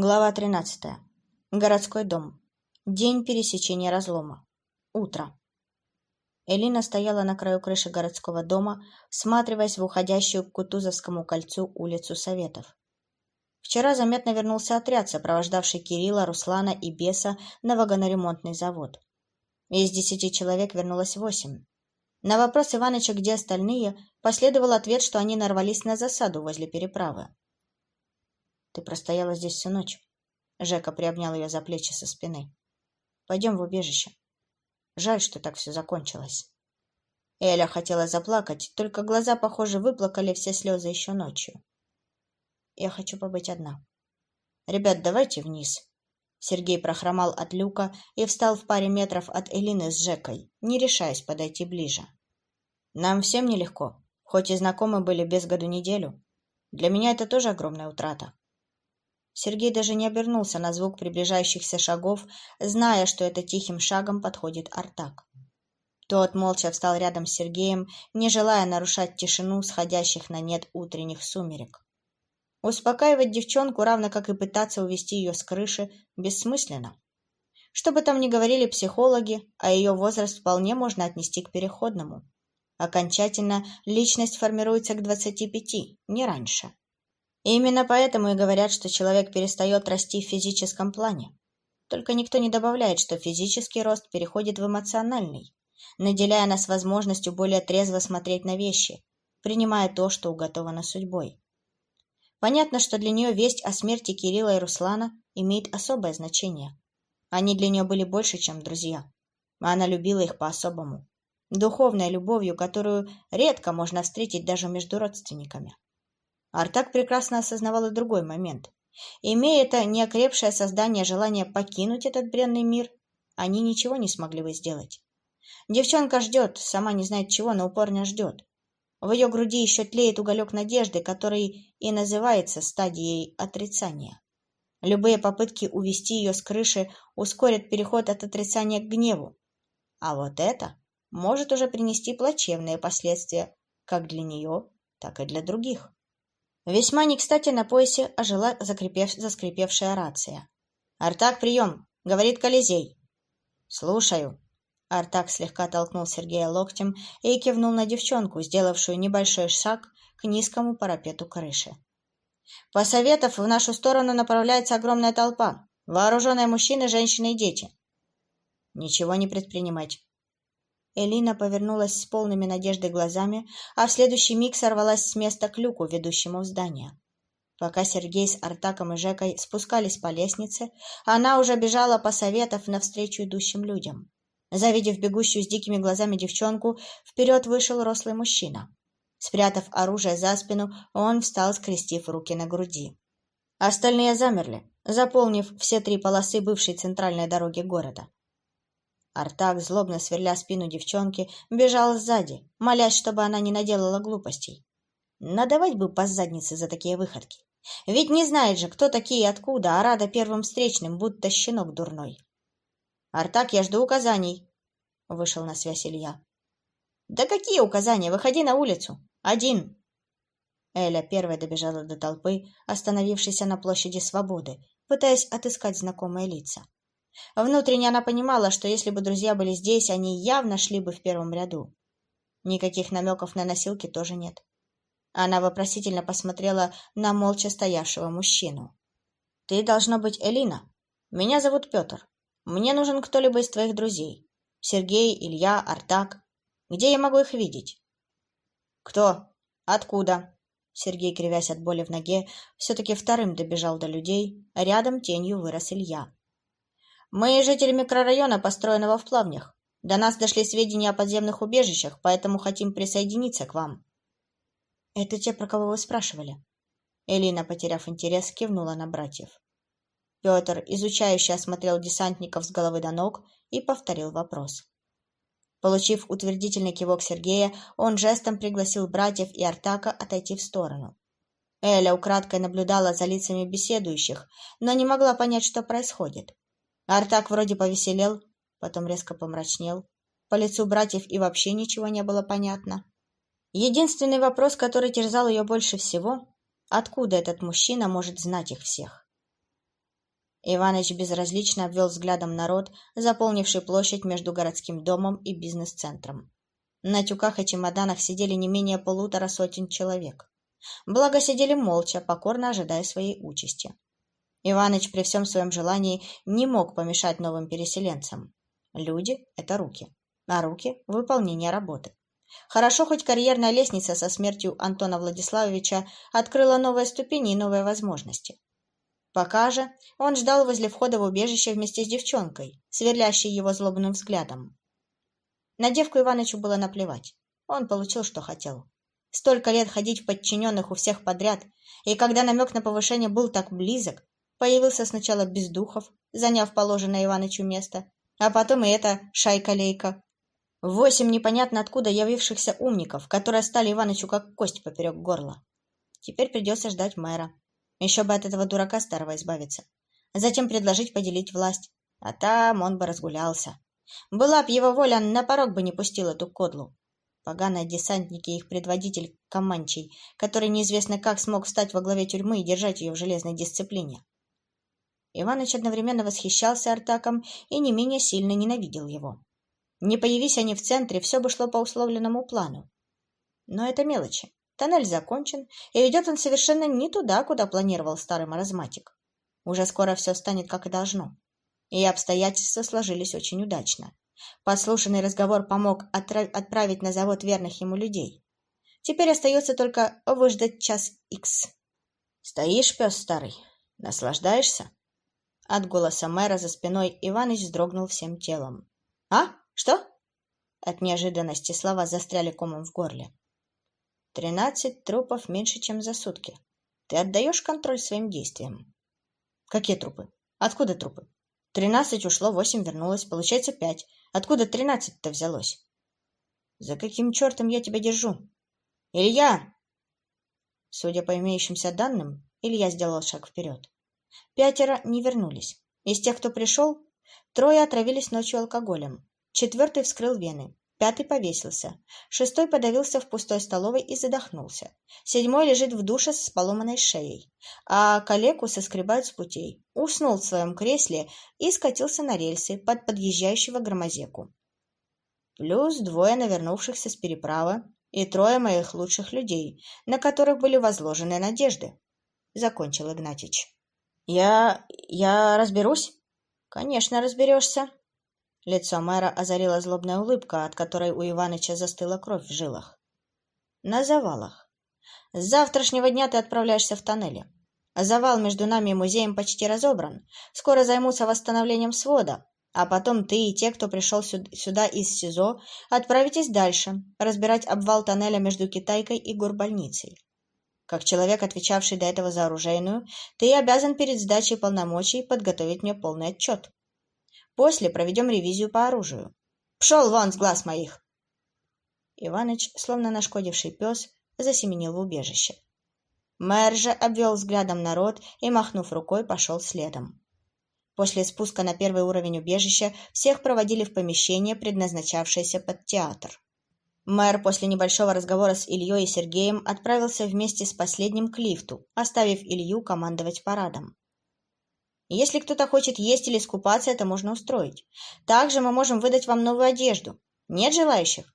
Глава 13. Городской дом. День пересечения разлома. Утро. Элина стояла на краю крыши городского дома, всматриваясь в уходящую к Кутузовскому кольцу улицу Советов. Вчера заметно вернулся отряд, сопровождавший Кирилла, Руслана и Беса на вагоноремонтный завод. Из десяти человек вернулось восемь. На вопрос Иваныча, где остальные, последовал ответ, что они нарвались на засаду возле переправы. Ты простояла здесь всю ночь. Жека приобнял ее за плечи со спины. Пойдем в убежище. Жаль, что так все закончилось. Эля хотела заплакать, только глаза, похоже, выплакали все слезы еще ночью. Я хочу побыть одна. Ребят, давайте вниз. Сергей прохромал от люка и встал в паре метров от Элины с Жекой, не решаясь подойти ближе. Нам всем нелегко, хоть и знакомы были без году неделю. Для меня это тоже огромная утрата. Сергей даже не обернулся на звук приближающихся шагов, зная, что это тихим шагом подходит Артак. Тот молча встал рядом с Сергеем, не желая нарушать тишину сходящих на нет утренних сумерек. Успокаивать девчонку, равно как и пытаться увести ее с крыши, бессмысленно. Что бы там ни говорили психологи, а ее возраст вполне можно отнести к переходному. Окончательно личность формируется к 25, не раньше. И именно поэтому и говорят, что человек перестает расти в физическом плане. Только никто не добавляет, что физический рост переходит в эмоциональный, наделяя нас возможностью более трезво смотреть на вещи, принимая то, что уготовано судьбой. Понятно, что для нее весть о смерти Кирилла и Руслана имеет особое значение. Они для нее были больше, чем друзья. А она любила их по-особому. Духовной любовью, которую редко можно встретить даже между родственниками. Артак прекрасно осознавал и другой момент. Имея это неокрепшее создание желание покинуть этот бренный мир, они ничего не смогли бы сделать. Девчонка ждет, сама не знает чего, но упорно ждет. В ее груди еще тлеет уголек надежды, который и называется стадией отрицания. Любые попытки увести ее с крыши ускорят переход от отрицания к гневу. А вот это может уже принести плачевные последствия как для нее, так и для других. Весьма не кстати на поясе ожила закрепев... заскрипевшая рация. «Артак, прием!» — говорит Колизей. «Слушаю». Артак слегка толкнул Сергея локтем и кивнул на девчонку, сделавшую небольшой шаг к низкому парапету крыши. «Посоветов, в нашу сторону направляется огромная толпа. Вооруженные мужчины, женщины и дети. Ничего не предпринимать. Элина повернулась с полными надежды глазами, а в следующий миг сорвалась с места к люку, ведущему в здание. Пока Сергей с Артаком и Жекой спускались по лестнице, она уже бежала, посоветов навстречу идущим людям. Завидев бегущую с дикими глазами девчонку, вперед вышел рослый мужчина. Спрятав оружие за спину, он встал, скрестив руки на груди. Остальные замерли, заполнив все три полосы бывшей центральной дороги города. Артак, злобно сверля спину девчонки, бежал сзади, молясь, чтобы она не наделала глупостей. Надавать бы по заднице за такие выходки. Ведь не знает же, кто такие и откуда, а рада первым встречным, будто щенок дурной. «Артак, я жду указаний», — вышел на связь Илья. «Да какие указания? Выходи на улицу. Один». Эля первой добежала до толпы, остановившейся на площади Свободы, пытаясь отыскать знакомые лица. Внутренне она понимала, что если бы друзья были здесь, они явно шли бы в первом ряду. Никаких намеков на носилки тоже нет. Она вопросительно посмотрела на молча стоявшего мужчину. «Ты должна быть Элина. Меня зовут Петр. Мне нужен кто-либо из твоих друзей. Сергей, Илья, Артак. Где я могу их видеть?» «Кто? Откуда?» Сергей, кривясь от боли в ноге, все-таки вторым добежал до людей, а рядом тенью вырос Илья. Мы жители микрорайона, построенного в Плавнях. До нас дошли сведения о подземных убежищах, поэтому хотим присоединиться к вам. Это те, про кого вы спрашивали? Элина, потеряв интерес, кивнула на братьев. Петр, изучающе осмотрел десантников с головы до ног и повторил вопрос. Получив утвердительный кивок Сергея, он жестом пригласил братьев и Артака отойти в сторону. Эля украдкой наблюдала за лицами беседующих, но не могла понять, что происходит. Артак вроде повеселел, потом резко помрачнел. По лицу братьев и вообще ничего не было понятно. Единственный вопрос, который терзал ее больше всего, откуда этот мужчина может знать их всех? Иваныч безразлично обвел взглядом народ, заполнивший площадь между городским домом и бизнес-центром. На тюках и чемоданах сидели не менее полутора сотен человек. Благо сидели молча, покорно ожидая своей участи. Иваныч при всем своем желании не мог помешать новым переселенцам. Люди — это руки, а руки — выполнение работы. Хорошо, хоть карьерная лестница со смертью Антона Владиславовича открыла новые ступени и новые возможности. Пока же он ждал возле входа в убежище вместе с девчонкой, сверлящей его злобным взглядом. На девку Иванычу было наплевать. Он получил, что хотел. Столько лет ходить в подчиненных у всех подряд, и когда намек на повышение был так близок, появился сначала Бездухов, заняв положенное Иванычу место, а потом и эта шайка-лейка. Восемь непонятно откуда явившихся умников, которые стали Иванычу как кость поперек горла. Теперь придется ждать мэра. Еще бы от этого дурака старого избавиться. Затем предложить поделить власть. А там он бы разгулялся. Была б его воля, на порог бы не пустил эту кодлу. Поганые десантники и их предводитель Каманчий, который неизвестно как смог встать во главе тюрьмы и держать ее в железной дисциплине. Иваныч одновременно восхищался Артаком и не менее сильно ненавидел его. Не появись они в центре, все бы шло по условленному плану. Но это мелочи. Тоннель закончен, и ведет он совершенно не туда, куда планировал старый маразматик. Уже скоро все станет, как и должно и обстоятельства сложились очень удачно. Подслушанный разговор помог отправить на завод верных ему людей. Теперь остается только выждать час икс. «Стоишь, пес старый? Наслаждаешься?» От голоса мэра за спиной Иваныч вздрогнул всем телом. «А? Что?» От неожиданности слова застряли комом в горле. «Тринадцать трупов меньше, чем за сутки. Ты отдаешь контроль своим действиям?» «Какие трупы? Откуда трупы? Тринадцать ушло, восемь вернулось. Получается пять. Откуда тринадцать-то взялось? За каким чертом я тебя держу? Илья! Судя по имеющимся данным, Илья сделал шаг вперед. Пятеро не вернулись. Из тех, кто пришел, трое отравились ночью алкоголем. Четвертый вскрыл вены. Пятый повесился. Шестой подавился в пустой столовой и задохнулся. Седьмой лежит в душе с поломанной шеей. А калеку соскребают с путей. Уснул в своем кресле и скатился на рельсы под подъезжающего громозеку. Плюс двое навернувшихся с переправы и трое моих лучших людей, на которых были возложены надежды. Закончил Игнатьич. «Я... я разберусь?» «Конечно, разберешься», Лицо мэра озарила злобная улыбка, от которой у Иваныча застыла кровь в жилах. «На завалах. С завтрашнего дня ты отправляешься в тоннели. Завал между нами и музеем почти разобран. Скоро займутся восстановлением свода, а потом ты и те, кто пришел сюда из СИЗО, отправитесь дальше, разбирать обвал тоннеля между Китайкой и горбольницей. Как человек, отвечавший до этого за оружейную, ты обязан перед сдачей полномочий подготовить мне полный отчет. После проведем ревизию по оружию. Пшел вон с глаз моих!» Иваныч, словно нашкодивший пес, засеменил в убежище. Мэр же обвел взглядом народ и, махнув рукой, пошел следом. После спуска на первый уровень убежища всех проводили в помещение, предназначавшееся под театр. Мэр после небольшого разговора с Ильей и Сергеем отправился вместе с последним к лифту, оставив Илью командовать парадом. Если кто-то хочет есть или искупаться, это можно устроить. Также мы можем выдать вам новую одежду. Нет желающих?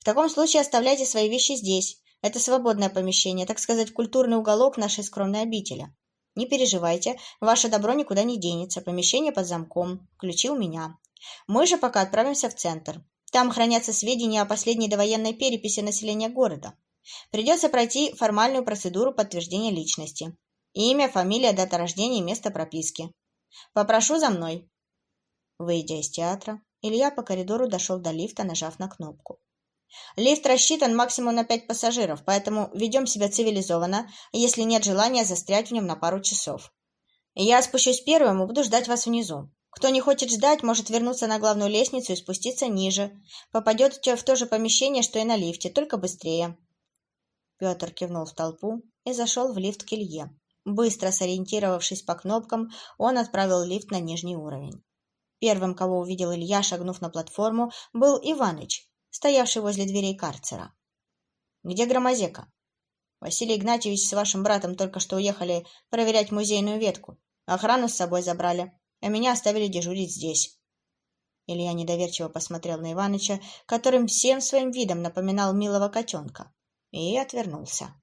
В таком случае оставляйте свои вещи здесь. Это свободное помещение, так сказать, культурный уголок нашей скромной обители. Не переживайте, ваше добро никуда не денется. Помещение под замком. Ключи у меня. Мы же пока отправимся в центр. Там хранятся сведения о последней довоенной переписи населения города. Придется пройти формальную процедуру подтверждения личности. Имя, фамилия, дата рождения и место прописки. Попрошу за мной. Выйдя из театра, Илья по коридору дошел до лифта, нажав на кнопку. Лифт рассчитан максимум на пять пассажиров, поэтому ведем себя цивилизованно, если нет желания застрять в нем на пару часов. Я спущусь первым и буду ждать вас внизу. Кто не хочет ждать, может вернуться на главную лестницу и спуститься ниже. Попадет в то же помещение, что и на лифте, только быстрее. Петр кивнул в толпу и зашел в лифт к Илье. Быстро сориентировавшись по кнопкам, он отправил лифт на нижний уровень. Первым, кого увидел Илья, шагнув на платформу, был Иваныч, стоявший возле дверей карцера. «Где Громозека?» «Василий Игнатьевич с вашим братом только что уехали проверять музейную ветку. Охрану с собой забрали, а меня оставили дежурить здесь. Илья недоверчиво посмотрел на Иваныча, которым всем своим видом напоминал милого котенка, и отвернулся.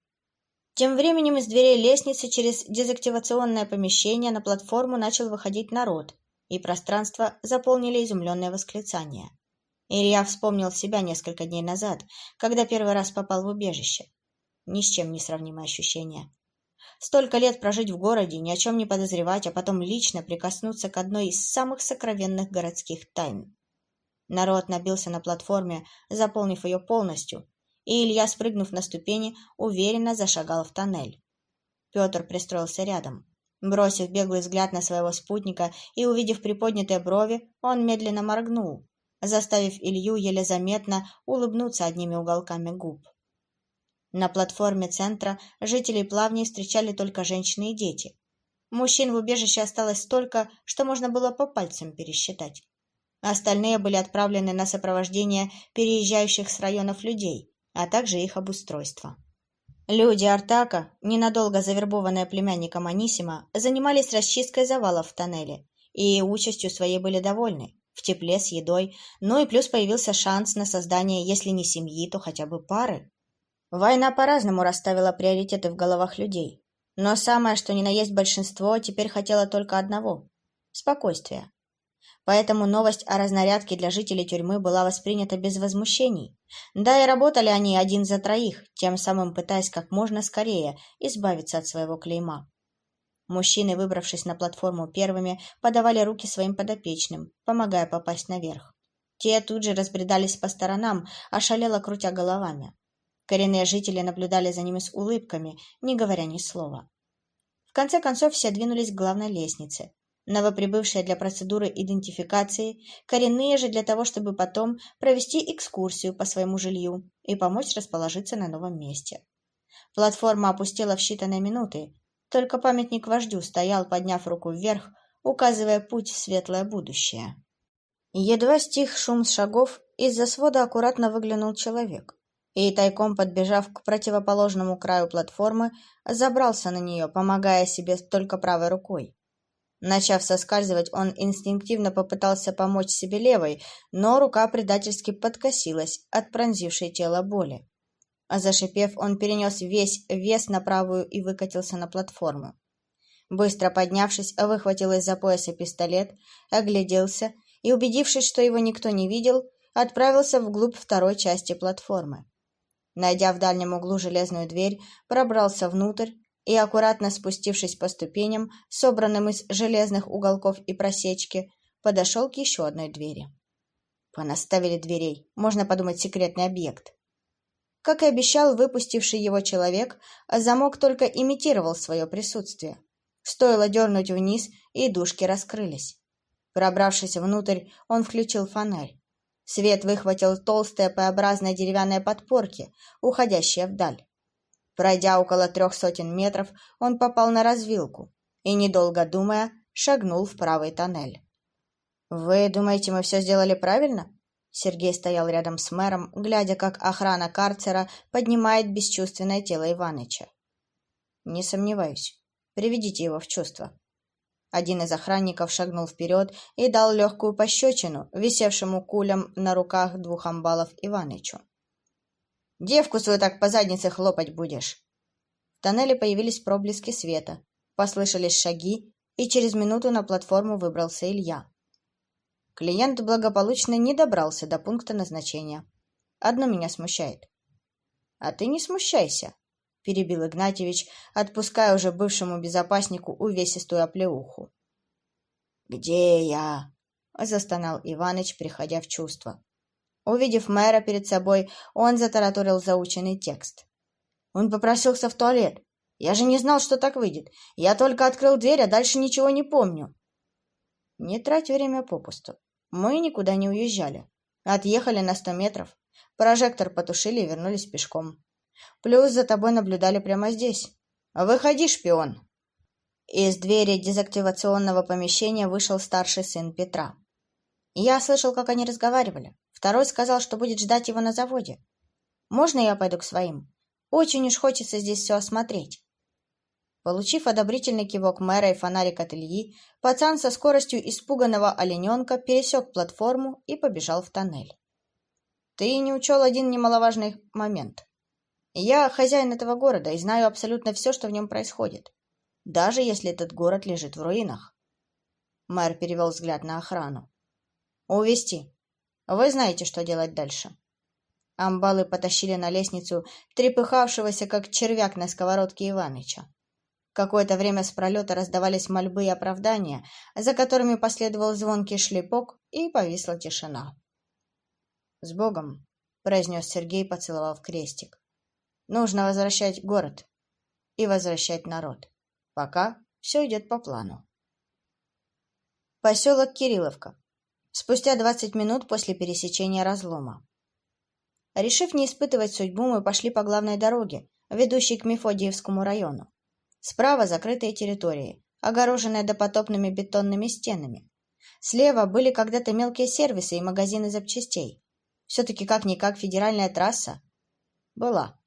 Тем временем из дверей лестницы через дезактивационное помещение на платформу начал выходить народ, и пространство заполнили изумленные восклицания. Илья вспомнил себя несколько дней назад, когда первый раз попал в убежище. Ни с чем не сравнимое ощущение. Столько лет прожить в городе, ни о чем не подозревать, а потом лично прикоснуться к одной из самых сокровенных городских тайн. Народ набился на платформе, заполнив ее полностью, и Илья, спрыгнув на ступени, уверенно зашагал в тоннель. Петр пристроился рядом. Бросив беглый взгляд на своего спутника и увидев приподнятые брови, он медленно моргнул, заставив Илью еле заметно улыбнуться одними уголками губ. На платформе центра жителей плавней встречали только женщины и дети. Мужчин в убежище осталось столько, что можно было по пальцам пересчитать. Остальные были отправлены на сопровождение переезжающих с районов людей, а также их обустройство. Люди Артака, ненадолго завербованные племянником Анисима, занимались расчисткой завалов в тоннеле и участью своей были довольны, в тепле с едой, ну и плюс появился шанс на создание, если не семьи, то хотя бы пары. Война по-разному расставила приоритеты в головах людей. Но самое, что ни на есть большинство, теперь хотело только одного – спокойствия. Поэтому новость о разнарядке для жителей тюрьмы была воспринята без возмущений. Да и работали они один за троих, тем самым пытаясь как можно скорее избавиться от своего клейма. Мужчины, выбравшись на платформу первыми, подавали руки своим подопечным, помогая попасть наверх. Те тут же разбредались по сторонам, ошалело крутя головами. Коренные жители наблюдали за ними с улыбками, не говоря ни слова. В конце концов все двинулись к главной лестнице. Новоприбывшие для процедуры идентификации, коренные же для того, чтобы потом провести экскурсию по своему жилью и помочь расположиться на новом месте. Платформа опустела в считанные минуты. Только памятник вождю стоял, подняв руку вверх, указывая путь в светлое будущее. Едва стих шум шагов, из-за свода аккуратно выглянул человек и, тайком подбежав к противоположному краю платформы, забрался на нее, помогая себе только правой рукой. Начав соскальзывать, он инстинктивно попытался помочь себе левой, но рука предательски подкосилась от пронзившей тело боли. Зашипев, он перенес весь вес на правую и выкатился на платформу. Быстро поднявшись, выхватил из-за пояса пистолет, огляделся и, убедившись, что его никто не видел, отправился вглубь второй части платформы. Найдя в дальнем углу железную дверь, пробрался внутрь и, аккуратно спустившись по ступеням, собранным из железных уголков и просечки, подошел к еще одной двери. Понаставили дверей, можно подумать, секретный объект. Как и обещал выпустивший его человек, замок только имитировал свое присутствие. Стоило дернуть вниз, и дужки раскрылись. Пробравшись внутрь, он включил фонарь. Свет выхватил толстые П-образные деревянные подпорки, уходящие вдаль. Пройдя около трех сотен метров, он попал на развилку и, недолго думая, шагнул в правый тоннель. «Вы думаете, мы все сделали правильно?» Сергей стоял рядом с мэром, глядя, как охрана карцера поднимает бесчувственное тело Иваныча. «Не сомневаюсь. Приведите его в чувство». Один из охранников шагнул вперед и дал легкую пощечину, висевшему кулем на руках двух амбалов Иванычу. «Девку свою так по заднице хлопать будешь!» В тоннеле появились проблески света, послышались шаги, и через минуту на платформу выбрался Илья. Клиент благополучно не добрался до пункта назначения. Одно меня смущает. «А ты не смущайся», — перебил Игнатьевич, отпуская уже бывшему безопаснику увесистую оплеуху. «Где я?» — застонал Иваныч, приходя в чувство. Увидев мэра перед собой, он затараторил заученный текст. Он попросился в туалет. Я же не знал, что так выйдет. Я только открыл дверь, а дальше ничего не помню. Не трать время попусту. Мы никуда не уезжали. Отъехали на сто метров. Прожектор потушили и вернулись пешком. Плюс за тобой наблюдали прямо здесь. Выходи, шпион!» Из двери дезактивационного помещения вышел старший сын Петра. Я слышал, как они разговаривали. Второй сказал, что будет ждать его на заводе. «Можно я пойду к своим? Очень уж хочется здесь все осмотреть». Получив одобрительный кивок мэра и фонарик от Ильи, пацан со скоростью испуганного олененка пересек платформу и побежал в тоннель. Ты не учел один немаловажный момент. Я хозяин этого города и знаю абсолютно все, что в нем происходит, даже если этот город лежит в руинах. Мэр перевел взгляд на охрану. «Увести. Вы знаете, что делать дальше». Амбалы потащили на лестницу трепыхавшегося, как червяк на сковородке Иваныча. Какое-то время с пролета раздавались мольбы и оправдания, за которыми последовал звонкий шлепок, и повисла тишина. «С Богом!» — произнес Сергей, поцеловав крестик. «Нужно возвращать город и возвращать народ. Пока все идет по плану». Поселок Кирилловка. Спустя двадцать минут после пересечения разлома. Решив не испытывать судьбу, мы пошли по главной дороге, ведущей к Мефодиевскому району. Справа закрытые территории, огороженные допотопными бетонными стенами. Слева были когда-то мелкие сервисы и магазины запчастей. Все-таки как-никак федеральная трасса. Была.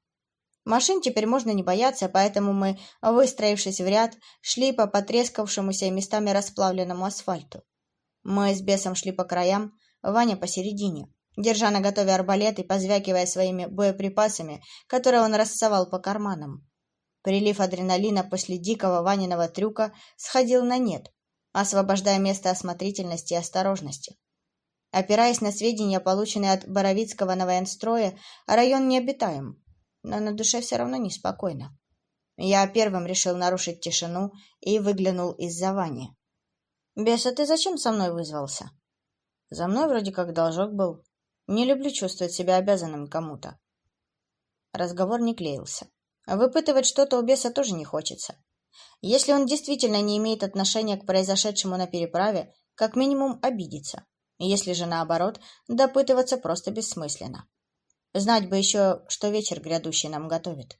Машин теперь можно не бояться, поэтому мы, выстроившись в ряд, шли по потрескавшемуся и местами расплавленному асфальту. Мы с бесом шли по краям, Ваня посередине, держа на готове арбалет и позвякивая своими боеприпасами, которые он рассовал по карманам. Прилив адреналина после дикого Ваниного трюка сходил на нет, освобождая место осмотрительности и осторожности. Опираясь на сведения, полученные от Боровицкого на военстрое, район необитаем, но на душе все равно неспокойно. Я первым решил нарушить тишину и выглянул из-за Вани. «Беса, ты зачем со мной вызвался?» «За мной вроде как должок был. Не люблю чувствовать себя обязанным кому-то». Разговор не клеился. Выпытывать что-то у беса тоже не хочется. Если он действительно не имеет отношения к произошедшему на переправе, как минимум обидится. Если же наоборот, допытываться просто бессмысленно. Знать бы еще, что вечер грядущий нам готовит.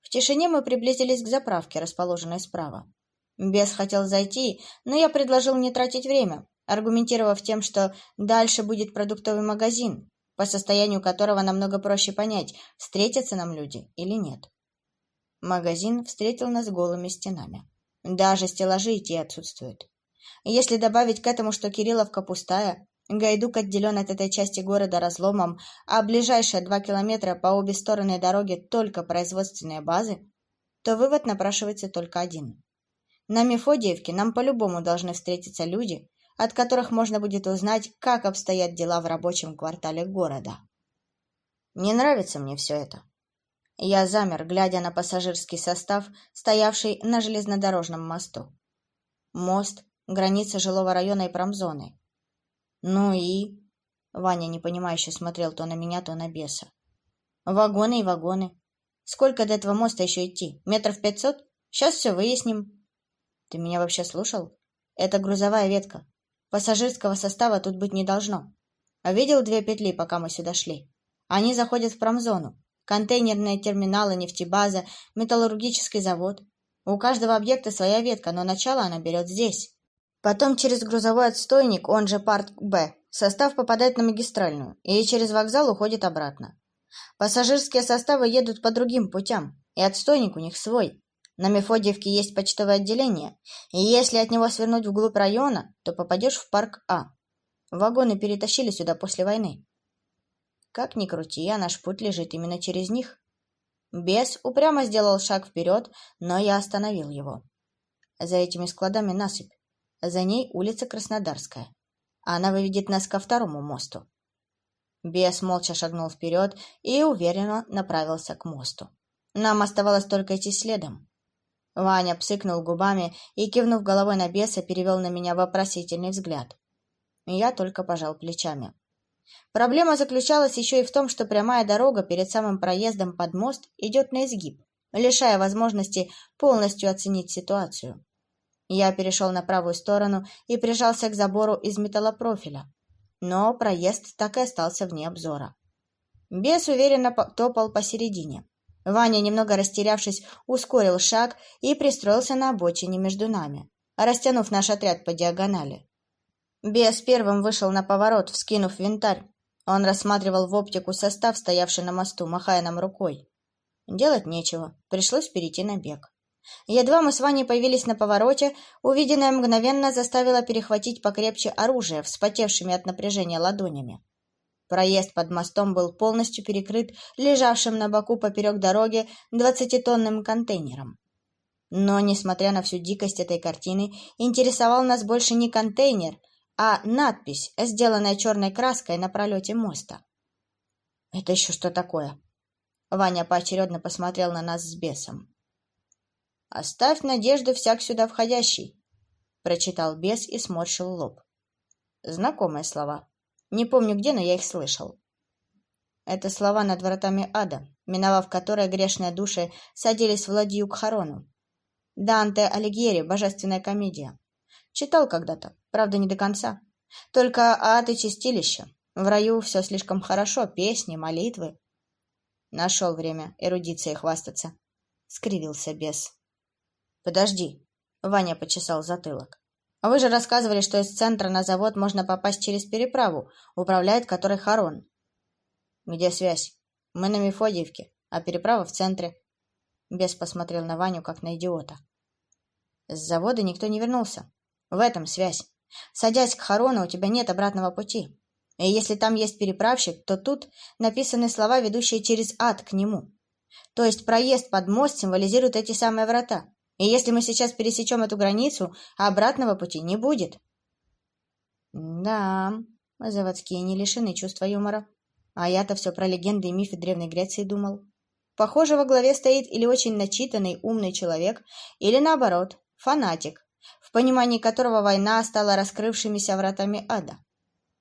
В тишине мы приблизились к заправке, расположенной справа. Бес хотел зайти, но я предложил не тратить время, аргументировав тем, что дальше будет продуктовый магазин, по состоянию которого намного проще понять, встретятся нам люди или нет. Магазин встретил нас голыми стенами. Даже стеллажи и те отсутствуют. Если добавить к этому, что Кирилловка пустая, Гайдук отделен от этой части города разломом, а ближайшие два километра по обе стороны дороги только производственные базы, то вывод напрашивается только один. На Мефодиевке нам по-любому должны встретиться люди, от которых можно будет узнать, как обстоят дела в рабочем квартале города. Не нравится мне все это. Я замер, глядя на пассажирский состав, стоявший на железнодорожном мосту. Мост — граница жилого района и промзоны. Ну и... Ваня непонимающе смотрел то на меня, то на беса. Вагоны и вагоны. Сколько до этого моста еще идти? Метров пятьсот? Сейчас все выясним. Ты меня вообще слушал? Это грузовая ветка. Пассажирского состава тут быть не должно. А видел две петли, пока мы сюда шли? Они заходят в промзону. Контейнерные терминалы, нефтебаза, металлургический завод. У каждого объекта своя ветка, но начало она берет здесь. Потом через грузовой отстойник, он же парк Б, состав попадает на магистральную и через вокзал уходит обратно. Пассажирские составы едут по другим путям, и отстойник у них свой. На Мефодиевке есть почтовое отделение, и если от него свернуть вглубь района, то попадешь в парк А. Вагоны перетащили сюда после войны. Как ни крути, а наш путь лежит именно через них. Бес упрямо сделал шаг вперед, но я остановил его. За этими складами насыпь. За ней улица Краснодарская. Она выведет нас ко второму мосту. Бес молча шагнул вперед и уверенно направился к мосту. Нам оставалось только идти следом. Ваня псыкнул губами и, кивнув головой на беса, перевел на меня вопросительный взгляд. Я только пожал плечами. Проблема заключалась еще и в том, что прямая дорога перед самым проездом под мост идет на изгиб, лишая возможности полностью оценить ситуацию. Я перешел на правую сторону и прижался к забору из металлопрофиля, но проезд так и остался вне обзора. Бес уверенно топал посередине. Ваня, немного растерявшись, ускорил шаг и пристроился на обочине между нами, растянув наш отряд по диагонали. Бес первым вышел на поворот, вскинув винтарь. Он рассматривал в оптику состав, стоявший на мосту, махая нам рукой. Делать нечего, пришлось перейти на бег. Едва мы с Ваней появились на повороте, увиденное мгновенно заставило перехватить покрепче оружие, вспотевшими от напряжения ладонями. Проезд под мостом был полностью перекрыт лежавшим на боку поперек дороги двадцатитонным контейнером. Но, несмотря на всю дикость этой картины, интересовал нас больше не контейнер, а надпись, сделанная черной краской на пролете моста. «Это еще что такое?» Ваня поочередно посмотрел на нас с бесом. «Оставь надежду всяк сюда входящий», — прочитал бес и сморщил лоб. Знакомые слова. Не помню где, но я их слышал. Это слова над вратами ада, миновав которые грешные души садились в ладью к Харону. Данте Алигьери «Божественная комедия». Читал когда-то, правда, не до конца. Только ад и чистилище. В раю все слишком хорошо, песни, молитвы. Нашел время эрудицией хвастаться. Скривился бес. «Подожди», — Ваня почесал затылок. «Вы же рассказывали, что из центра на завод можно попасть через переправу, управляет которой Харон». «Где связь? Мы на Мефодиевке, а переправа в центре». Бес посмотрел на Ваню, как на идиота. С завода никто не вернулся. В этом связь. Садясь к Харону, у тебя нет обратного пути. И если там есть переправщик, то тут написаны слова, ведущие через ад к нему. То есть проезд под мост символизирует эти самые врата. И если мы сейчас пересечем эту границу, обратного пути не будет. Да, заводские не лишены чувства юмора. А я-то все про легенды и мифы Древней Греции думал. Похоже, во главе стоит или очень начитанный, умный человек, или наоборот, фанатик, в понимании которого война стала раскрывшимися вратами ада.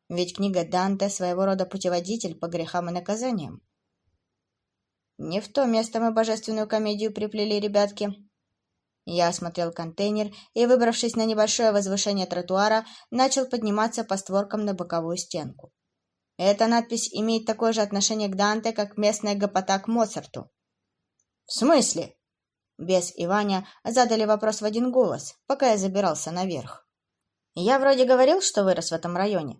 Ведь книга Данте своего рода путеводитель по грехам и наказаниям. Не в то место мы божественную комедию приплели, ребятки, я осмотрел контейнер и, выбравшись на небольшое возвышение тротуара, начал подниматься по створкам на боковую стенку. Эта надпись имеет такое же отношение к Данте, как местная гопота к Моцарту. «В смысле?» Бес и Ваня задали вопрос в один голос, пока я забирался наверх. «Я вроде говорил, что вырос в этом районе».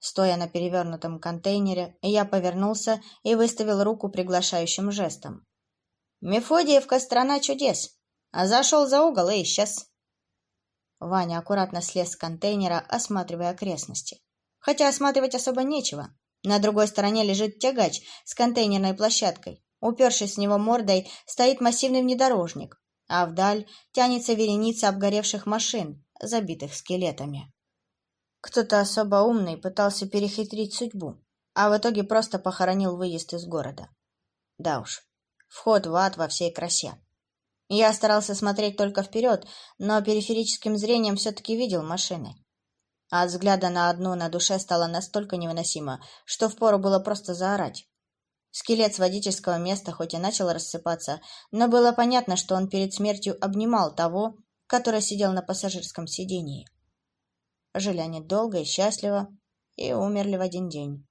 Стоя на перевернутом контейнере, я повернулся и выставил руку приглашающим жестом. «Мефодиевка — страна чудес а зашел за угол и исчез. Ваня аккуратно слез с контейнера, осматривая окрестности. Хотя осматривать особо нечего. На другой стороне лежит тягач с контейнерной площадкой. Упершись с него мордой, стоит массивный внедорожник, а вдаль тянется вереница обгоревших машин, забитых скелетами. Кто-то особо умный пытался перехитрить судьбу, а в итоге просто похоронил выезд из города. Да уж, вход в ад во всей красе. Я старался смотреть только вперед, но периферическим зрением все-таки видел машины. А от взгляда на одну на душе стало настолько невыносимо, что впору было просто заорать. Скелет с водительского места хоть и начал рассыпаться, но было понятно, что он перед смертью обнимал того, который сидел на пассажирском сидении. Жили они долго и счастливо и умерли в один день.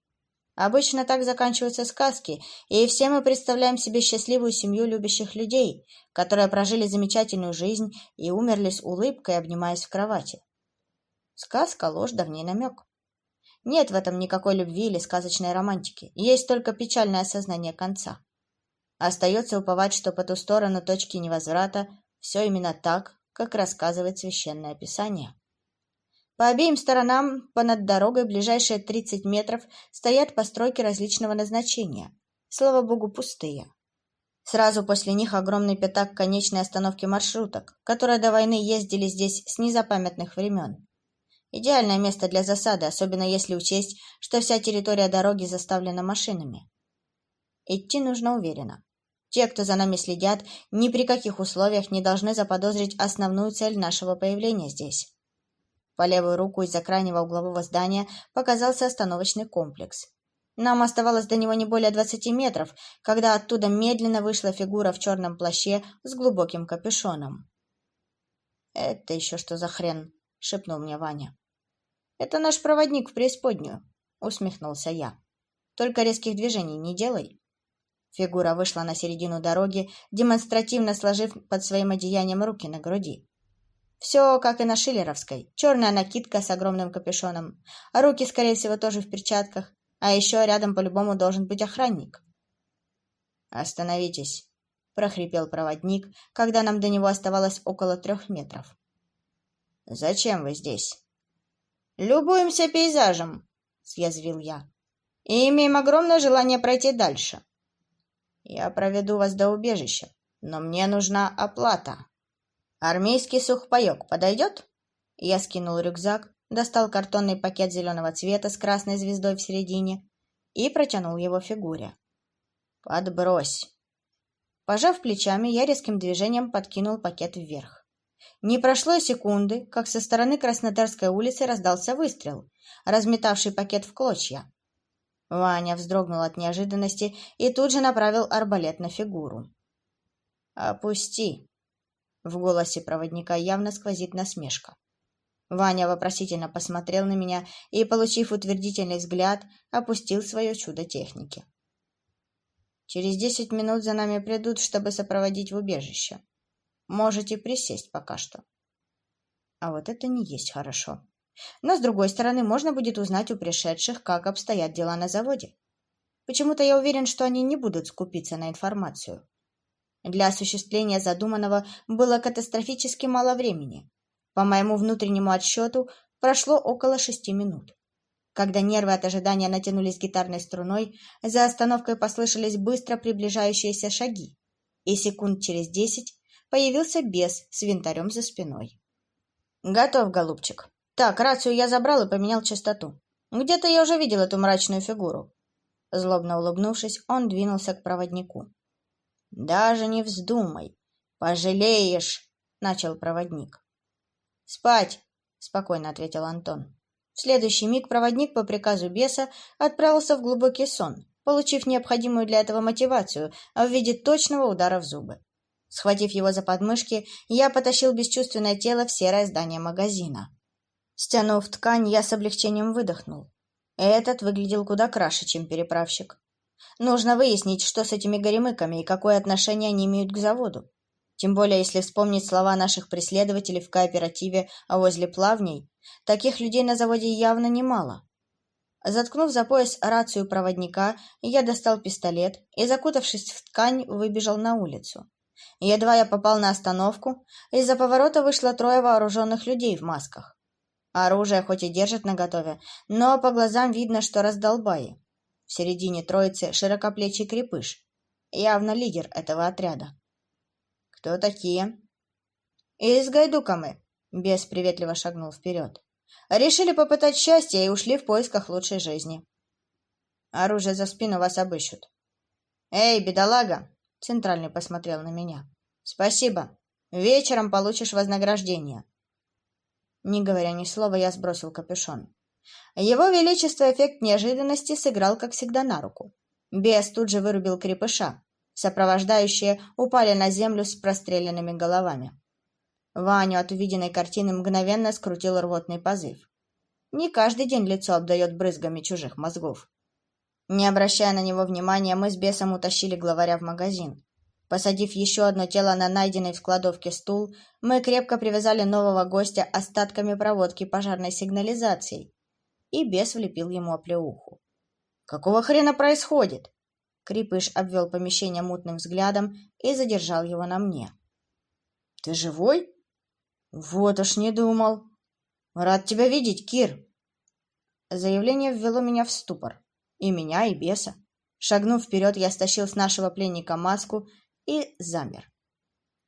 Обычно так заканчиваются сказки, и все мы представляем себе счастливую семью любящих людей, которые прожили замечательную жизнь и умерли с улыбкой, обнимаясь в кровати. Сказка — ложь, давний намек. Нет в этом никакой любви или сказочной романтики, есть только печальное осознание конца. Остается уповать, что по ту сторону точки невозврата все именно так, как рассказывает Священное Писание. По обеим сторонам, понад дорогой, ближайшие 30 метров, стоят постройки различного назначения. Слава богу, пустые. Сразу после них огромный пятак конечной остановки маршруток, которые до войны ездили здесь с незапамятных времен. Идеальное место для засады, особенно если учесть, что вся территория дороги заставлена машинами. Идти нужно уверенно. Те, кто за нами следят, ни при каких условиях не должны заподозрить основную цель нашего появления здесь. По левую руку из-за крайнего углового здания показался остановочный комплекс. Нам оставалось до него не более двадцати метров, когда оттуда медленно вышла фигура в черном плаще с глубоким капюшоном. «Это еще что за хрен?» — шепнул мне Ваня. «Это наш проводник в преисподнюю», — усмехнулся я. «Только резких движений не делай». Фигура вышла на середину дороги, демонстративно сложив под своим одеянием руки на груди. Все, как и на Шиллеровской. Черная накидка с огромным капюшоном. Руки, скорее всего, тоже в перчатках. А еще рядом по-любому должен быть охранник. «Остановитесь!» — прохрипел проводник, когда нам до него оставалось около трех метров. «Зачем вы здесь?» «Любуемся пейзажем», — съязвил я, — «и имеем огромное желание пройти дальше». «Я проведу вас до убежища, но мне нужна оплата». «Армейский сухпайок подойдет?» Я скинул рюкзак, достал картонный пакет зеленого цвета с красной звездой в середине и протянул его фигуре. «Подбрось!» Пожав плечами, я резким движением подкинул пакет вверх. Не прошло секунды, как со стороны Краснодарской улицы раздался выстрел, разметавший пакет в клочья. Ваня вздрогнул от неожиданности и тут же направил арбалет на фигуру. «Опусти!» В голосе проводника явно сквозит насмешка. Ваня вопросительно посмотрел на меня и, получив утвердительный взгляд, опустил свое чудо техники. Через десять минут за нами придут, чтобы сопроводить в убежище. Можете присесть пока что. А вот это не есть хорошо. Но, с другой стороны, можно будет узнать у пришедших, как обстоят дела на заводе. Почему-то я уверен, что они не будут скупиться на информацию. Для осуществления задуманного было катастрофически мало времени. По моему внутреннему отсчету прошло около шести минут. Когда нервы от ожидания натянулись гитарной струной, за остановкой послышались быстро приближающиеся шаги, и секунд через десять появился бес с винтарем за спиной. «Готов, голубчик. Так, рацию я забрал и поменял частоту. Где-то я уже видел эту мрачную фигуру». Злобно улыбнувшись, он двинулся к проводнику. «Даже не вздумай. Пожалеешь!» — начал проводник. «Спать!» — спокойно ответил Антон. В следующий миг проводник по приказу беса отправился в глубокий сон, получив необходимую для этого мотивацию в виде точного удара в зубы. Схватив его за подмышки, я потащил бесчувственное тело в серое здание магазина. Стянув ткань, я с облегчением выдохнул. Этот выглядел куда краше, чем переправщик. Нужно выяснить, что с этими горемыками и какое отношение они имеют к заводу. Тем более, если вспомнить слова наших преследователей в кооперативе возле плавней, таких людей на заводе явно немало. Заткнув за пояс рацию проводника, я достал пистолет и, закутавшись в ткань, выбежал на улицу. Едва я попал на остановку, из-за поворота вышло трое вооруженных людей в масках. Оружие хоть и держат наготове, но по глазам видно, что раздолбаи. В середине троицы широкоплечий крепыш, явно лидер этого отряда. «Кто такие?» «Из Гайдука мы», — бес приветливо шагнул вперед. «Решили попытать счастье и ушли в поисках лучшей жизни». «Оружие за спину вас обыщут». «Эй, бедолага!» — центральный посмотрел на меня. «Спасибо. Вечером получишь вознаграждение». Не говоря ни слова, я сбросил капюшон. Его Величество эффект неожиданности сыграл, как всегда, на руку. Бес тут же вырубил крепыша, Сопровождающие упали на землю с простреленными головами. Ваню от увиденной картины мгновенно скрутил рвотный позыв. Не каждый день лицо обдает брызгами чужих мозгов. Не обращая на него внимания, мы с бесом утащили главаря в магазин. Посадив еще одно тело на найденный в кладовке стул, мы крепко привязали нового гостя остатками проводки пожарной сигнализацией, и бес влепил ему оплеуху. «Какого хрена происходит?» Крепыш обвел помещение мутным взглядом и задержал его на мне. — Ты живой? — Вот уж не думал. — Рад тебя видеть, Кир. Заявление ввело меня в ступор. И меня, и беса. Шагнув вперед, я стащил с нашего пленника маску и замер.